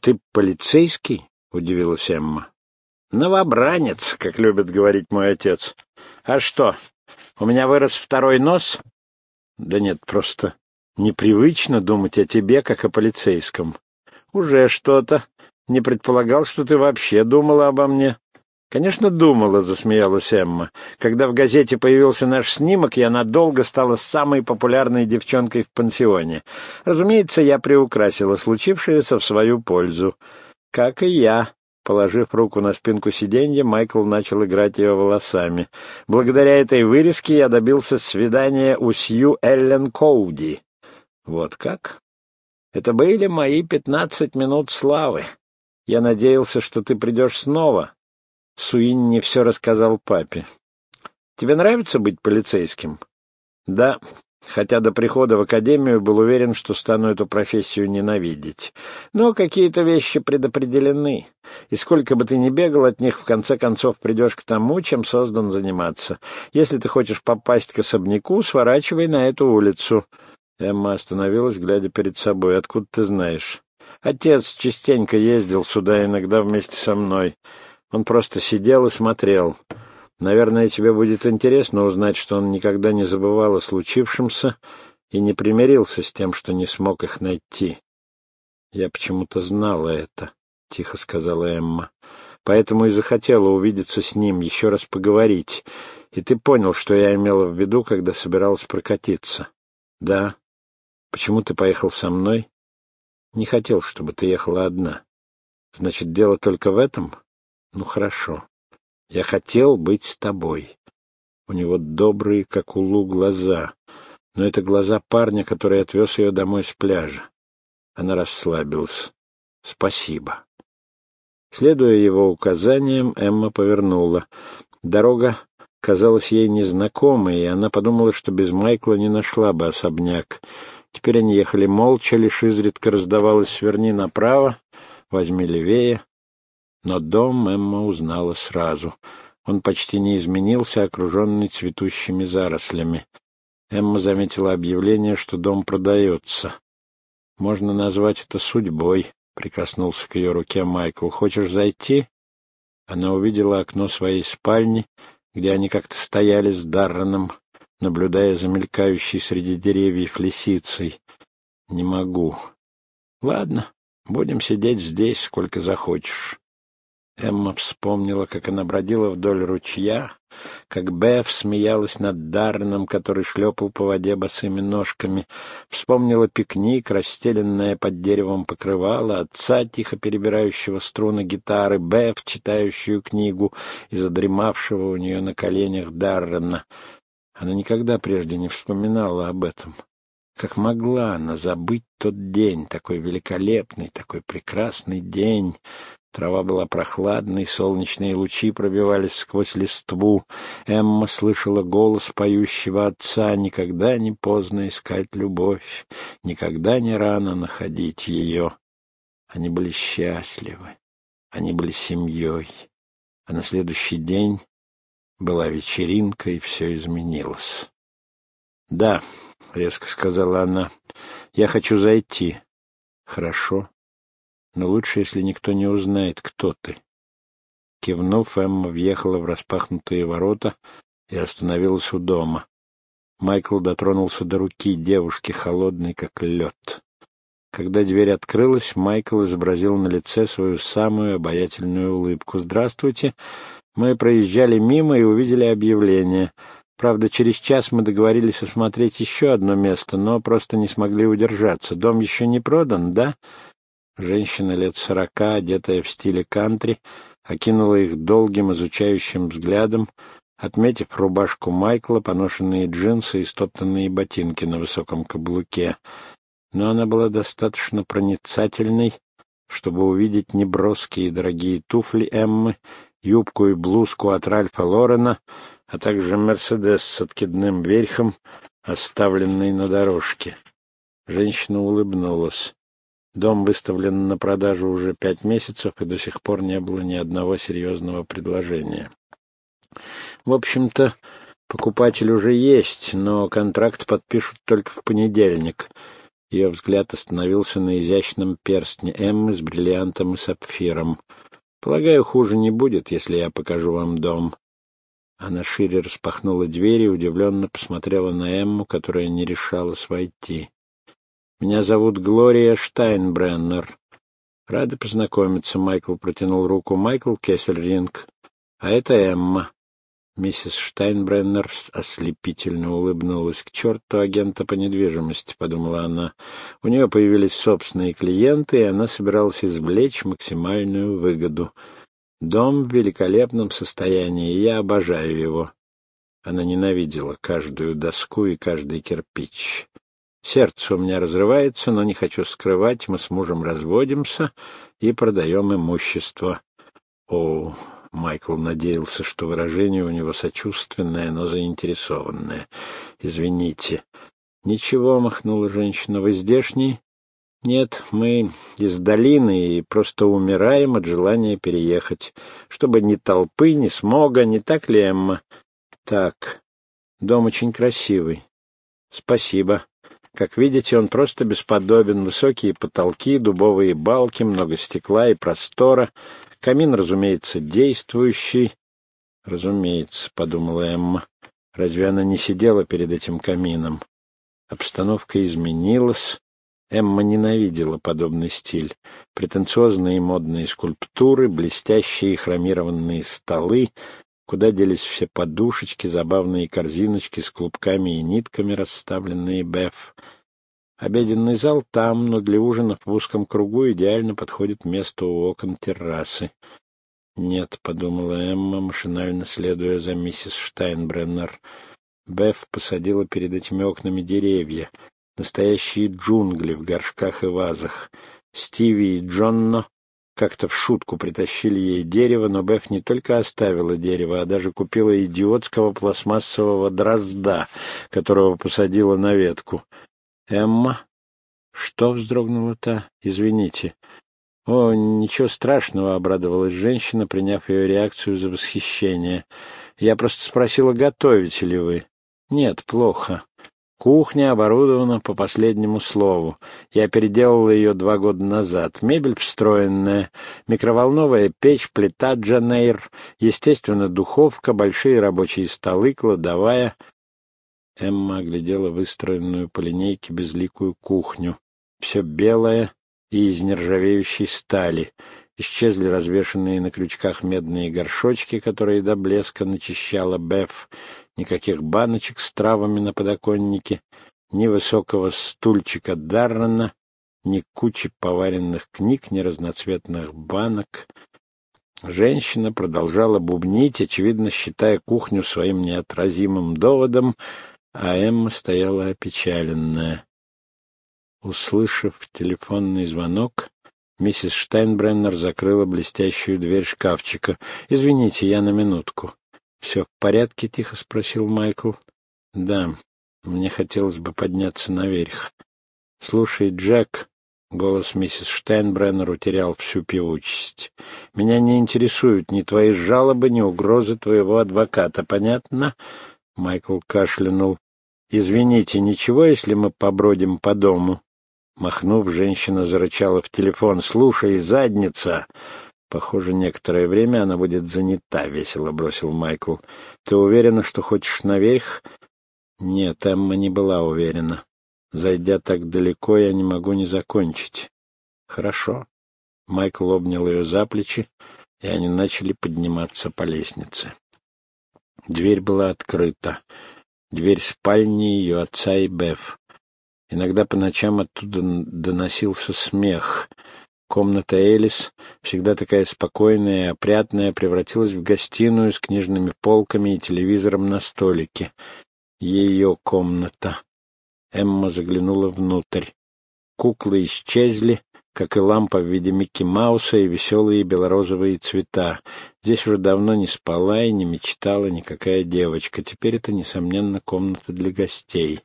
Ты полицейский? — удивилась Эмма. Новобранец, как любит говорить мой отец. А что, у меня вырос второй нос? Да нет, просто непривычно думать о тебе, как о полицейском. Уже что-то. Не предполагал, что ты вообще думала обо мне. «Конечно, думала», — засмеялась Эмма. «Когда в газете появился наш снимок, я надолго стала самой популярной девчонкой в пансионе. Разумеется, я приукрасила случившееся в свою пользу. Как и я». Положив руку на спинку сиденья, Майкл начал играть ее волосами. Благодаря этой вырезке я добился свидания у Сью Эллен Коуди. Вот как? Это были мои пятнадцать минут славы. Я надеялся, что ты придешь снова. Суинни все рассказал папе. «Тебе нравится быть полицейским?» «Да, хотя до прихода в академию был уверен, что стану эту профессию ненавидеть. Но какие-то вещи предопределены, и сколько бы ты ни бегал от них, в конце концов придешь к тому, чем создан заниматься. Если ты хочешь попасть к особняку, сворачивай на эту улицу». Эмма остановилась, глядя перед собой. «Откуда ты знаешь?» «Отец частенько ездил сюда, иногда вместе со мной». Он просто сидел и смотрел. Наверное, тебе будет интересно узнать, что он никогда не забывал о случившемся и не примирился с тем, что не смог их найти. «Я почему-то знала это», — тихо сказала Эмма. «Поэтому и захотела увидеться с ним, еще раз поговорить. И ты понял, что я имела в виду, когда собиралась прокатиться?» «Да». «Почему ты поехал со мной?» «Не хотел, чтобы ты ехала одна». «Значит, дело только в этом?» Ну, хорошо. Я хотел быть с тобой. У него добрые, как у Лу, глаза. Но это глаза парня, который отвез ее домой с пляжа. Она расслабилась. Спасибо. Следуя его указаниям, Эмма повернула. Дорога казалась ей незнакомой, и она подумала, что без Майкла не нашла бы особняк. Теперь они ехали молча, лишь изредка раздавалось «сверни направо», «возьми левее». Но дом Эмма узнала сразу. Он почти не изменился, окруженный цветущими зарослями. Эмма заметила объявление, что дом продается. «Можно назвать это судьбой», — прикоснулся к ее руке Майкл. «Хочешь зайти?» Она увидела окно своей спальни, где они как-то стояли с Дарреном, наблюдая за мелькающей среди деревьев лисицей. «Не могу». «Ладно, будем сидеть здесь, сколько захочешь». Эмма вспомнила, как она бродила вдоль ручья, как Беф смеялась над Дарреном, который шлепал по воде босыми ножками. Вспомнила пикник, расстеленное под деревом покрывало, отца, тихо перебирающего струны гитары, Беф, читающую книгу и задремавшего у нее на коленях Даррена. Она никогда прежде не вспоминала об этом. Как могла она забыть тот день, такой великолепный, такой прекрасный день, Трава была прохладной, солнечные лучи пробивались сквозь листву. Эмма слышала голос поющего отца «Никогда не поздно искать любовь, никогда не рано находить ее». Они были счастливы, они были семьей. А на следующий день была вечеринка, и все изменилось. «Да», — резко сказала она, — «я хочу зайти». «Хорошо», но лучше, если никто не узнает, кто ты. Кивнув, Эмма въехала в распахнутые ворота и остановилась у дома. Майкл дотронулся до руки девушки, холодной, как лед. Когда дверь открылась, Майкл изобразил на лице свою самую обаятельную улыбку. «Здравствуйте. Мы проезжали мимо и увидели объявление. Правда, через час мы договорились осмотреть еще одно место, но просто не смогли удержаться. Дом еще не продан, да?» Женщина лет сорока, одетая в стиле кантри, окинула их долгим изучающим взглядом, отметив рубашку Майкла, поношенные джинсы и стоптанные ботинки на высоком каблуке. Но она была достаточно проницательной, чтобы увидеть неброские дорогие туфли Эммы, юбку и блузку от Ральфа Лорена, а также Мерседес с откидным верхом, оставленный на дорожке. Женщина улыбнулась. Дом выставлен на продажу уже пять месяцев, и до сих пор не было ни одного серьезного предложения. В общем-то, покупатель уже есть, но контракт подпишут только в понедельник. Ее взгляд остановился на изящном перстне Эммы с бриллиантом и сапфиром. «Полагаю, хуже не будет, если я покажу вам дом». Она шире распахнула дверь и удивленно посмотрела на Эмму, которая не решалась войти. «Меня зовут Глория Штайнбреннер. Рада познакомиться», — Майкл протянул руку. «Майкл Кессельринг. А это Эмма». Миссис Штайнбреннер ослепительно улыбнулась. «К черту агента по недвижимости», — подумала она. У нее появились собственные клиенты, и она собиралась извлечь максимальную выгоду — Дом в великолепном состоянии, я обожаю его. Она ненавидела каждую доску и каждый кирпич. Сердце у меня разрывается, но не хочу скрывать, мы с мужем разводимся и продаем имущество. О, Майкл надеялся, что выражение у него сочувственное, но заинтересованное. Извините. Ничего, махнула женщина, вы здешний? Нет, мы из долины и просто умираем от желания переехать, чтобы ни толпы, ни смога, не так ли, Эмма? Так, дом очень красивый. Спасибо. Как видите, он просто бесподобен. Высокие потолки, дубовые балки, много стекла и простора. Камин, разумеется, действующий. Разумеется, — подумала Эмма. Разве она не сидела перед этим камином? Обстановка изменилась. Эмма ненавидела подобный стиль. Претенциозные модные скульптуры, блестящие хромированные столы, куда делись все подушечки, забавные корзиночки с клубками и нитками, расставленные Беф. Обеденный зал там, но для ужина в узком кругу идеально подходит место у окон террасы. «Нет», — подумала Эмма, машинально следуя за миссис Штайнбреннер. Беф посадила перед этими окнами деревья — Настоящие джунгли в горшках и вазах. Стиви и Джонно как-то в шутку притащили ей дерево, но Беф не только оставила дерево, а даже купила идиотского пластмассового дрозда, которого посадила на ветку. «Эмма?» «Что?» — вздрогнула-то? «Извините». «О, ничего страшного», — обрадовалась женщина, приняв ее реакцию за восхищение. «Я просто спросила, готовите ли вы?» «Нет, плохо. Кухня оборудована по последнему слову. Я переделал ее два года назад. Мебель встроенная, микроволновая печь, плита Джанейр, естественно, духовка, большие рабочие столы, кладовая. Эмма оглядела выстроенную по линейке безликую кухню. Все белое и из нержавеющей стали. Исчезли развешанные на крючках медные горшочки, которые до блеска начищала Беф никаких баночек с травами на подоконнике, ни высокого стульчика Даррена, ни кучи поваренных книг, ни разноцветных банок. Женщина продолжала бубнить, очевидно, считая кухню своим неотразимым доводом, а Эмма стояла опечаленная. Услышав телефонный звонок, миссис Штайнбреннер закрыла блестящую дверь шкафчика. «Извините, я на минутку». «Все в порядке?» — тихо спросил Майкл. «Да, мне хотелось бы подняться наверх». «Слушай, Джек», — голос миссис Штайнбреннер утерял всю певучесть, — «меня не интересуют ни твои жалобы, ни угрозы твоего адвоката, понятно?» Майкл кашлянул. «Извините, ничего, если мы побродим по дому?» Махнув, женщина зарычала в телефон. «Слушай, задница! Похоже, некоторое время она будет занята, — весело бросил Майкл. — Ты уверена, что хочешь наверх? Нет, Эмма не была уверена. Зайдя так далеко, я не могу не закончить. Хорошо. Майкл обнял ее за плечи, и они начали подниматься по лестнице. Дверь была открыта. Дверь спальни ее отца и Беф. Иногда по ночам оттуда доносился смех — Комната Элис, всегда такая спокойная и опрятная, превратилась в гостиную с книжными полками и телевизором на столике. Ее комната. Эмма заглянула внутрь. Куклы исчезли, как и лампа в виде Микки Мауса и веселые белорозовые цвета. Здесь уже давно не спала и не мечтала никакая девочка. Теперь это, несомненно, комната для гостей.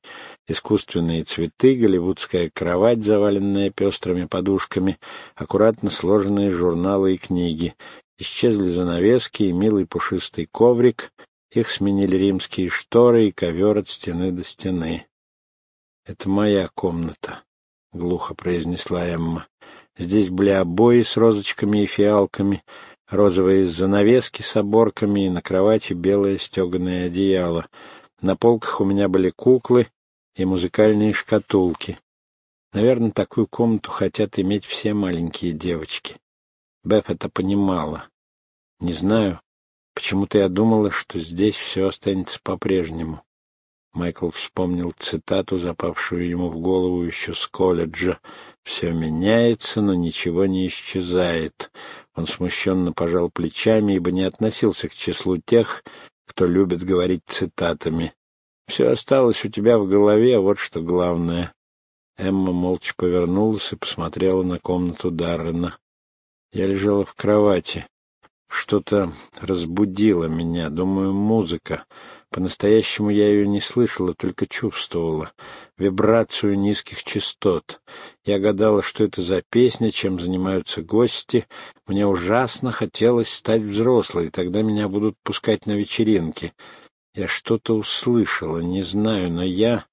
Искусственные цветы, голливудская кровать, заваленная пестрыми подушками, аккуратно сложенные журналы и книги. Исчезли занавески и милый пушистый коврик. Их сменили римские шторы и ковер от стены до стены. Это моя комната. глухо произнесла Эмма. Здесь были обои с розочками и фиалками, розовые занавески с оборками и на кровати белое стеганое одеяло. На полках у меня были куклы и музыкальные шкатулки. Наверное, такую комнату хотят иметь все маленькие девочки. Беф это понимала. Не знаю, почему-то я думала, что здесь все останется по-прежнему. Майкл вспомнил цитату, запавшую ему в голову еще с колледжа. «Все меняется, но ничего не исчезает». Он смущенно пожал плечами, ибо не относился к числу тех, кто любит говорить цитатами. «Все осталось у тебя в голове, вот что главное». Эмма молча повернулась и посмотрела на комнату Даррена. Я лежала в кровати. Что-то разбудило меня, думаю, музыка. По-настоящему я ее не слышала, только чувствовала. Вибрацию низких частот. Я гадала, что это за песня, чем занимаются гости. Мне ужасно хотелось стать взрослой, тогда меня будут пускать на вечеринки. Я что-то услышала, не знаю, но я...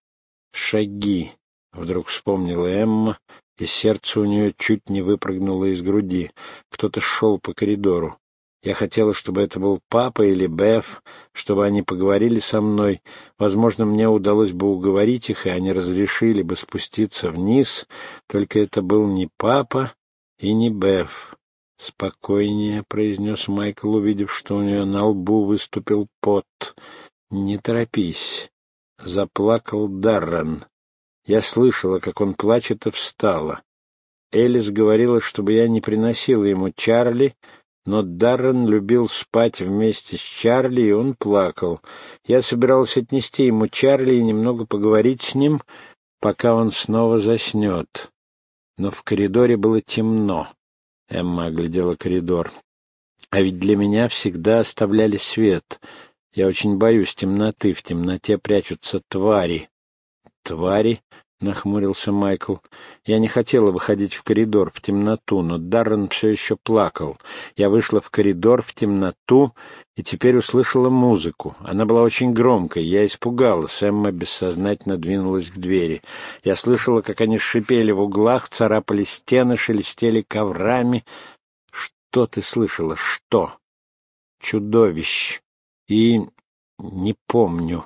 Шаги. Вдруг вспомнила Эмма, и сердце у нее чуть не выпрыгнуло из груди. Кто-то шел по коридору. Я хотела, чтобы это был папа или Беф, чтобы они поговорили со мной. Возможно, мне удалось бы уговорить их, и они разрешили бы спуститься вниз. Только это был не папа и не Беф. «Спокойнее», — произнес Майкл, увидев, что у нее на лбу выступил пот. «Не торопись». Заплакал Даррен. Я слышала, как он плачет, и встала. Элис говорила, чтобы я не приносила ему Чарли, но Даррен любил спать вместе с Чарли, и он плакал. Я собиралась отнести ему Чарли и немного поговорить с ним, пока он снова заснет. Но в коридоре было темно. Эмма оглядела коридор. А ведь для меня всегда оставляли свет. Я очень боюсь темноты. В темноте прячутся твари. Твари? — нахмурился Майкл. «Я не хотела выходить в коридор в темноту, но Даррен все еще плакал. Я вышла в коридор в темноту и теперь услышала музыку. Она была очень громкой. Я испугалась. Эмма бессознательно двинулась к двери. Я слышала, как они шипели в углах, царапали стены, шелестели коврами. Что ты слышала? Что? Чудовищ. И... не помню.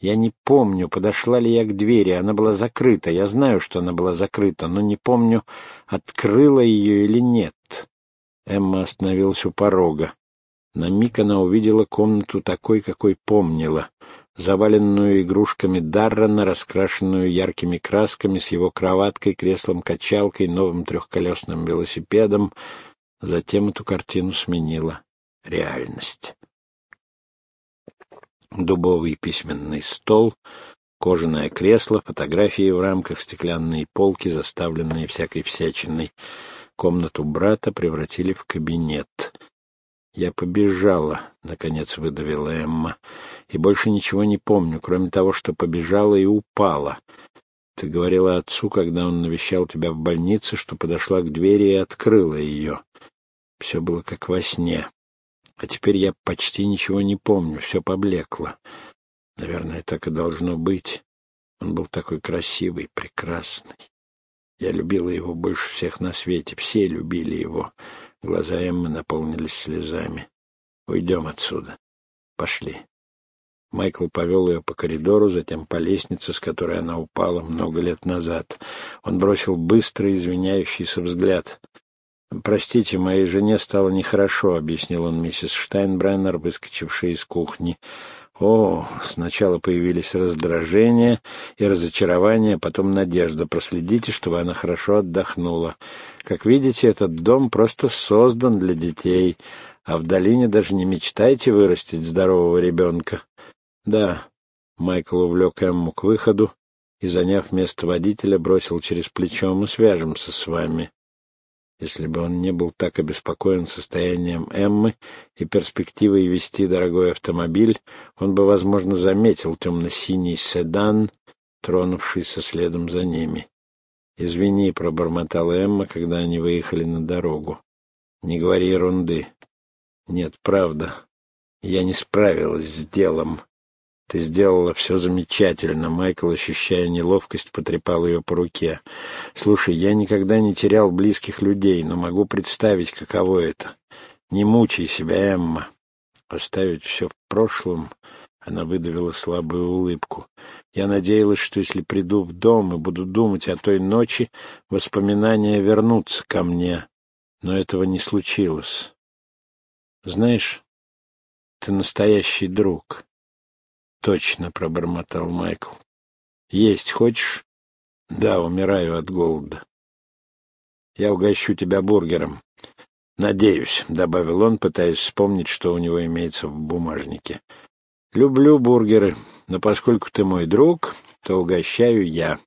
Я не помню, подошла ли я к двери. Она была закрыта. Я знаю, что она была закрыта, но не помню, открыла ее или нет. Эмма остановилась у порога. На миг она увидела комнату такой, какой помнила. Заваленную игрушками Даррена, раскрашенную яркими красками, с его кроваткой, креслом-качалкой, новым трехколесным велосипедом. Затем эту картину сменила реальность дубовый письменный стол, кожаное кресло, фотографии в рамках, стеклянные полки, заставленные всякой всячиной. Комнату брата превратили в кабинет. «Я побежала», — наконец выдавила Эмма, — «и больше ничего не помню, кроме того, что побежала и упала. Ты говорила отцу, когда он навещал тебя в больнице, что подошла к двери и открыла ее. Все было как во сне. А теперь я почти ничего не помню, все поблекло. Наверное, так и должно быть. Он был такой красивый, прекрасный. Я любила его больше всех на свете, все любили его. Глаза Эммы наполнились слезами. «Уйдем отсюда. Пошли». Майкл повел ее по коридору, затем по лестнице, с которой она упала много лет назад. Он бросил быстрый, извиняющийся взгляд. «Простите, моей жене стало нехорошо», — объяснил он миссис Штайнбреннер, выскочившей из кухни. О, сначала появились раздражение и разочарование, потом надежда. Проследите, чтобы она хорошо отдохнула. Как видите, этот дом просто создан для детей, а в долине даже не мечтайте вырастить здорового ребенка. Да, Майкл увлек Эмму к выходу и, заняв место водителя, бросил через плечо, мы свяжемся с вами. Если бы он не был так обеспокоен состоянием Эммы и перспективой вести дорогой автомобиль, он бы, возможно, заметил темно-синий седан, тронувшийся следом за ними. «Извини», — пробормотала Эмма, когда они выехали на дорогу. «Не говори ерунды». «Нет, правда. Я не справилась с делом». Ты сделала все замечательно. Майкл, ощущая неловкость, потрепал ее по руке. Слушай, я никогда не терял близких людей, но могу представить, каково это. Не мучай себя, Эмма. Оставить все в прошлом... Она выдавила слабую улыбку. Я надеялась, что если приду в дом и буду думать о той ночи, воспоминания вернутся ко мне. Но этого не случилось. Знаешь, ты настоящий друг. Точно, пробормотал Майкл. Есть хочешь? Да, умираю от голода. Я угощу тебя бургером. Надеюсь, добавил он, пытаясь вспомнить, что у него имеется в бумажнике. Люблю бургеры, но поскольку ты мой друг, то угощаю я.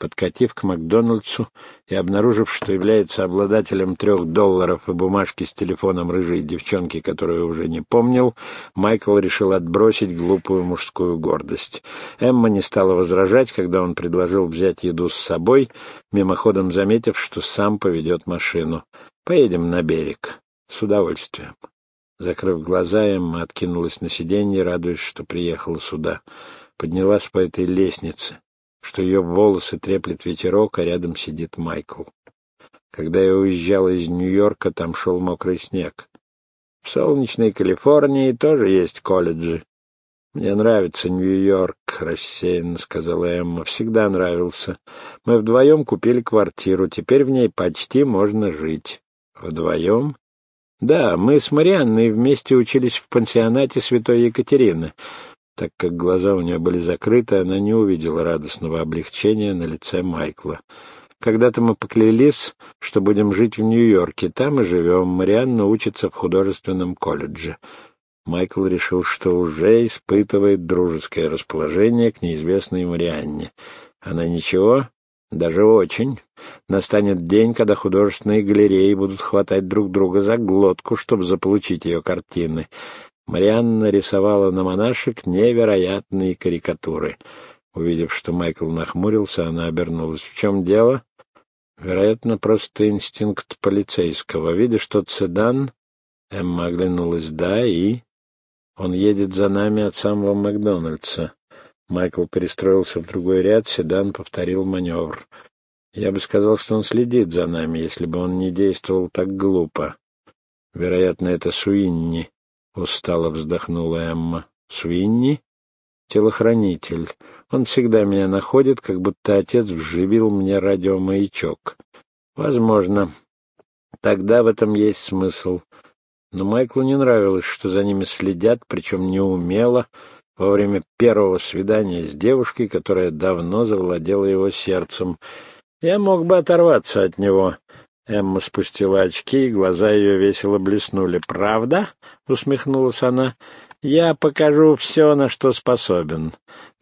Подкатив к Макдональдсу и обнаружив, что является обладателем трех долларов и бумажки с телефоном рыжей девчонки, которую уже не помнил, Майкл решил отбросить глупую мужскую гордость. Эмма не стала возражать, когда он предложил взять еду с собой, мимоходом заметив, что сам поведет машину. «Поедем на берег. С удовольствием». Закрыв глаза, Эмма откинулась на сиденье, радуясь, что приехала сюда. Поднялась по этой лестнице что ее волосы треплет ветерок, а рядом сидит Майкл. Когда я уезжал из Нью-Йорка, там шел мокрый снег. В солнечной Калифорнии тоже есть колледжи. Мне нравится Нью-Йорк, рассеянно сказала Эмма. Всегда нравился. Мы вдвоем купили квартиру, теперь в ней почти можно жить. Вдвоем? Да, мы с Марианной вместе учились в пансионате Святой Екатерины. Так как глаза у нее были закрыты, она не увидела радостного облегчения на лице Майкла. «Когда-то мы поклялись, что будем жить в Нью-Йорке. Там и живем. Марианна учится в художественном колледже». Майкл решил, что уже испытывает дружеское расположение к неизвестной Марианне. Она ничего, даже очень. Настанет день, когда художественные галереи будут хватать друг друга за глотку, чтобы заполучить ее картины. Марианна рисовала на монашек невероятные карикатуры. Увидев, что Майкл нахмурился, она обернулась. «В чем дело?» «Вероятно, просто инстинкт полицейского. Видишь тот седан?» Эмма оглянулась. «Да, и...» «Он едет за нами от самого Макдональдса». Майкл перестроился в другой ряд, седан повторил маневр. «Я бы сказал, что он следит за нами, если бы он не действовал так глупо. Вероятно, это Суинни». — устало вздохнула Эмма. «Свинни?» «Телохранитель. Он всегда меня находит, как будто отец вживил мне радиомаячок. Возможно. Тогда в этом есть смысл. Но Майклу не нравилось, что за ними следят, причем неумело, во время первого свидания с девушкой, которая давно завладела его сердцем. Я мог бы оторваться от него, Эмма спустила очки, и глаза ее весело блеснули. «Правда?» — усмехнулась она. «Я покажу все, на что способен.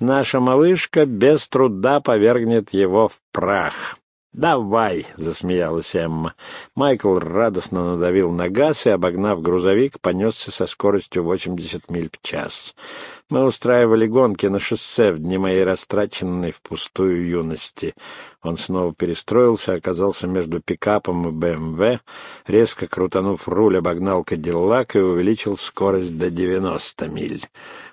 Наша малышка без труда повергнет его в прах». «Давай!» — засмеялась Эмма. Майкл радостно надавил на газ и, обогнав грузовик, понесся со скоростью 80 миль в час. Мы устраивали гонки на шоссе в дни моей растраченной впустую юности. Он снова перестроился, оказался между пикапом и БМВ, резко крутанув руль, обогнал Кадиллак и увеличил скорость до 90 миль.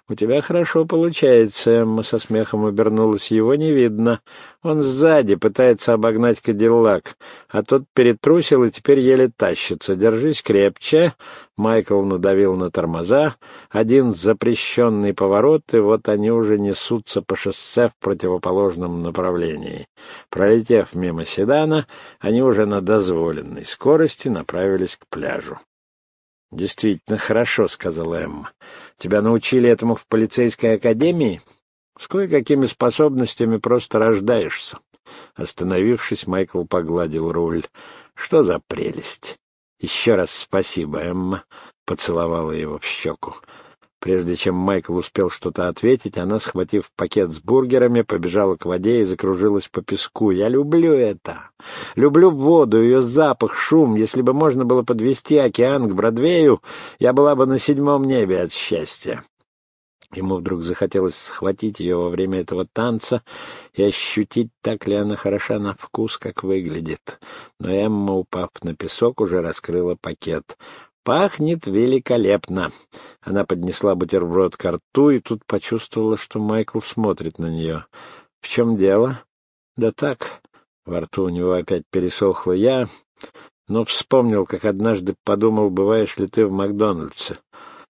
«У тебя хорошо получается», — Эмма со смехом обернулась. «Его не видно. Он сзади пытается обогнать Кадиллак, а тот перетрусил и теперь еле тащится. Держись крепче». Майкл надавил на тормоза. Один запрещенный поворот, и вот они уже несутся по шоссе в противоположном направлении. Пролетев мимо седана, они уже на дозволенной скорости направились к пляжу. «Действительно хорошо», — сказала Эмма. «Тебя научили этому в полицейской академии? С кое-какими способностями просто рождаешься». Остановившись, Майкл погладил руль. «Что за прелесть!» «Еще раз спасибо, Эмма», — поцеловала его в щеку. Прежде чем Майкл успел что-то ответить, она, схватив пакет с бургерами, побежала к воде и закружилась по песку. «Я люблю это! Люблю воду, ее запах, шум. Если бы можно было подвести океан к Бродвею, я была бы на седьмом небе от счастья». Ему вдруг захотелось схватить ее во время этого танца и ощутить, так ли она хороша на вкус, как выглядит. Но Эмма, упав на песок, уже раскрыла пакет. Пахнет великолепно. Она поднесла бутерброд к рту и тут почувствовала, что Майкл смотрит на нее. В чем дело? Да так. Во рту у него опять пересохло. Я... Но вспомнил, как однажды подумал, бываешь ли ты в Макдональдсе.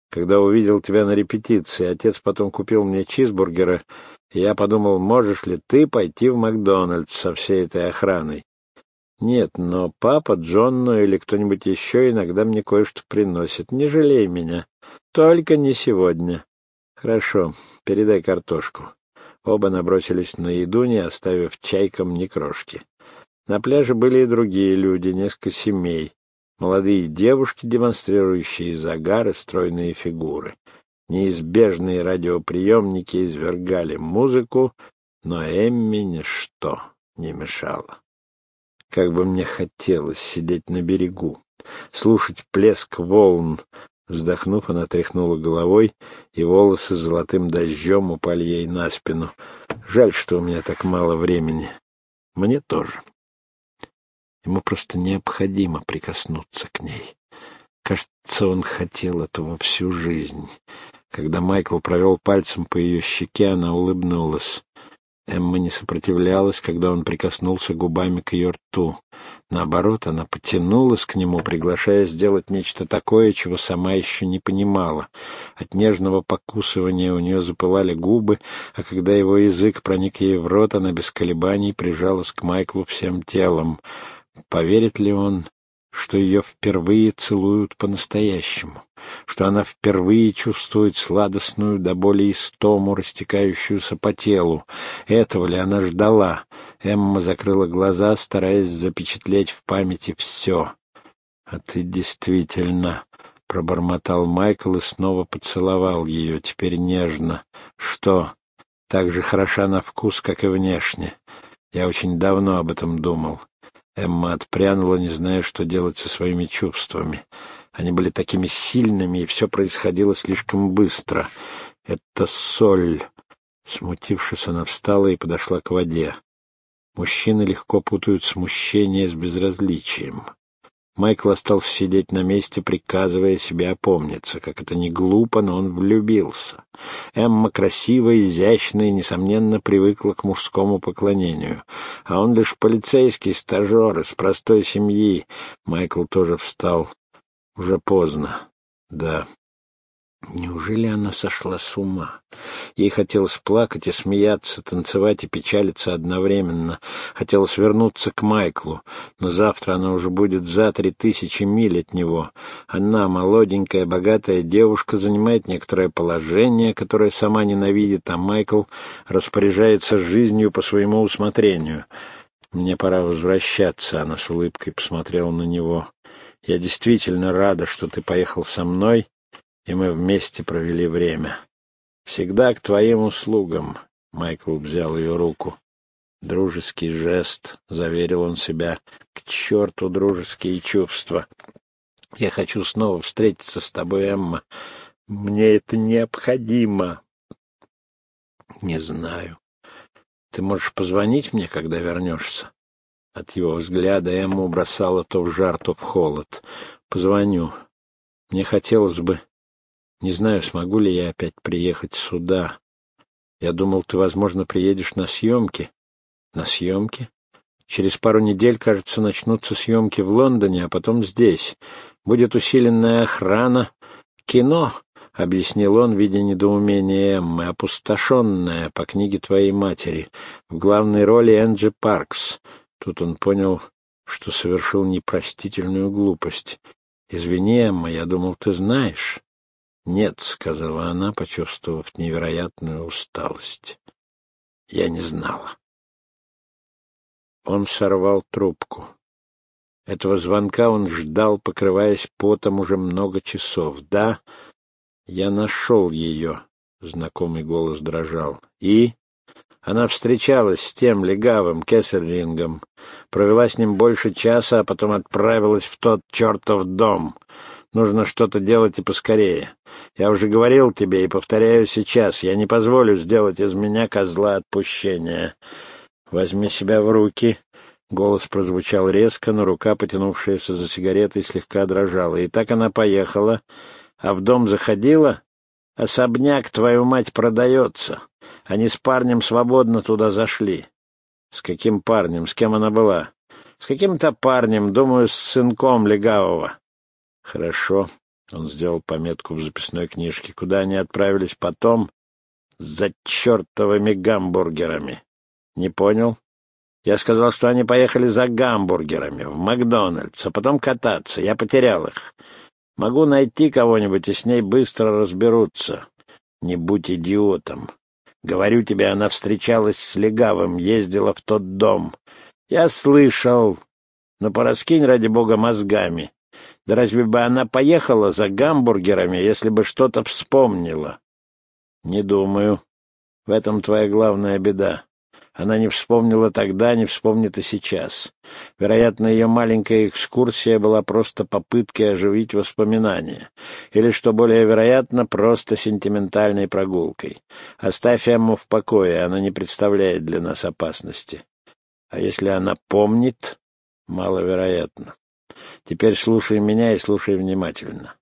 Когда увидел тебя на репетиции, отец потом купил мне чизбургера, и я подумал, можешь ли ты пойти в Макдональдс со всей этой охраной. Нет, но папа, Джонну или кто-нибудь еще иногда мне кое-что приносит. Не жалей меня. Только не сегодня. Хорошо, передай картошку. Оба набросились на еду, не оставив чайкам ни крошки. На пляже были и другие люди, несколько семей. Молодые девушки, демонстрирующие загары, стройные фигуры. Неизбежные радиоприемники извергали музыку, но Эмми ничто не мешало. Как бы мне хотелось сидеть на берегу, слушать плеск волн. Вздохнув, она тряхнула головой, и волосы золотым дождем упали ей на спину. Жаль, что у меня так мало времени. Мне тоже. Ему просто необходимо прикоснуться к ней. Кажется, он хотел этого всю жизнь. Когда Майкл провел пальцем по ее щеке, она улыбнулась. Эмма не сопротивлялась, когда он прикоснулся губами к ее рту. Наоборот, она потянулась к нему, приглашая сделать нечто такое, чего сама еще не понимала. От нежного покусывания у нее запылали губы, а когда его язык проник ей в рот, она без колебаний прижалась к Майклу всем телом. Поверит ли он, что ее впервые целуют по-настоящему, что она впервые чувствует сладостную до боли истому, растекающуюся по телу? Этого ли она ждала? Эмма закрыла глаза, стараясь запечатлеть в памяти все. «А ты действительно...» — пробормотал Майкл и снова поцеловал ее, теперь нежно. «Что? Так же хороша на вкус, как и внешне. Я очень давно об этом думал. Эмма отпрянула, не зная, что делать со своими чувствами. Они были такими сильными, и все происходило слишком быстро. «Это соль!» Смутившись, она встала и подошла к воде. Мужчины легко путают смущение с безразличием. Майкл остался сидеть на месте, приказывая себе опомниться. Как это не глупо, но он влюбился. Эмма красивая, изящная и, несомненно, привыкла к мужскому поклонению. А он лишь полицейский стажер из простой семьи. Майкл тоже встал. Уже поздно. Да, Неужели она сошла с ума? Ей хотелось плакать и смеяться, танцевать и печалиться одновременно. Хотелось вернуться к Майклу, но завтра она уже будет за три тысячи миль от него. Она, молоденькая, богатая девушка, занимает некоторое положение, которое сама ненавидит, а Майкл распоряжается жизнью по своему усмотрению. «Мне пора возвращаться», — она с улыбкой посмотрела на него. «Я действительно рада, что ты поехал со мной» и мы вместе провели время. Всегда к твоим услугам, — Майкл взял ее руку. Дружеский жест, — заверил он себя, — к черту дружеские чувства. Я хочу снова встретиться с тобой, Эмма. Мне это необходимо. Не знаю. Ты можешь позвонить мне, когда вернешься? От его взгляда Эмму бросала то в жар, то в холод. Позвоню. Мне хотелось бы... Не знаю, смогу ли я опять приехать сюда. Я думал, ты, возможно, приедешь на съемки. На съемки? Через пару недель, кажется, начнутся съемки в Лондоне, а потом здесь. Будет усиленная охрана. Кино, — объяснил он, видя недоумение Эммы, — опустошенное по книге твоей матери. В главной роли Энджи Паркс. Тут он понял, что совершил непростительную глупость. «Извини, Эмма, я думал, ты знаешь». «Нет», — сказала она, почувствовав невероятную усталость. «Я не знала». Он сорвал трубку. Этого звонка он ждал, покрываясь потом уже много часов. «Да, я нашел ее», — знакомый голос дрожал. «И?» Она встречалась с тем легавым Кессерлингом, провела с ним больше часа, а потом отправилась в тот чертов дом. Нужно что-то делать и поскорее. Я уже говорил тебе и повторяю сейчас, я не позволю сделать из меня козла отпущения. Возьми себя в руки. Голос прозвучал резко, но рука, потянувшаяся за сигаретой, слегка дрожала. И так она поехала, а в дом заходила. Особняк, твою мать, продается. Они с парнем свободно туда зашли. С каким парнем? С кем она была? С каким-то парнем, думаю, с сынком Легавого. Хорошо. Он сделал пометку в записной книжке. Куда они отправились потом? За чертовыми гамбургерами. Не понял? Я сказал, что они поехали за гамбургерами в Макдональдс, а потом кататься. Я потерял их. Могу найти кого-нибудь, и с ней быстро разберутся. Не будь идиотом. Говорю тебе, она встречалась с Легавым, ездила в тот дом. Я слышал. Но пораскинь, ради бога, мозгами. Да разве бы она поехала за гамбургерами, если бы что-то вспомнила? Не думаю. В этом твоя главная беда. Она не вспомнила тогда, не вспомнит и сейчас. Вероятно, ее маленькая экскурсия была просто попыткой оживить воспоминания. Или, что более вероятно, просто сентиментальной прогулкой. Оставь Эмму в покое, она не представляет для нас опасности. А если она помнит, маловероятно. Теперь слушай меня и слушай внимательно.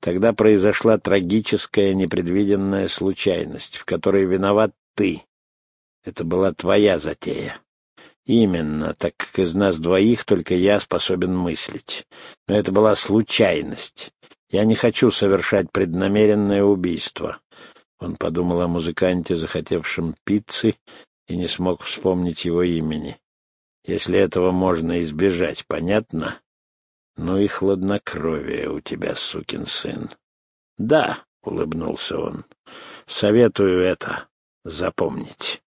Тогда произошла трагическая непредвиденная случайность, в которой виноват ты. Это была твоя затея. Именно, так как из нас двоих только я способен мыслить. Но это была случайность. Я не хочу совершать преднамеренное убийство. Он подумал о музыканте, захотевшем пиццы, и не смог вспомнить его имени. Если этого можно избежать, понятно? Ну и хладнокровие у тебя, сукин сын. Да, — улыбнулся он, — советую это запомнить.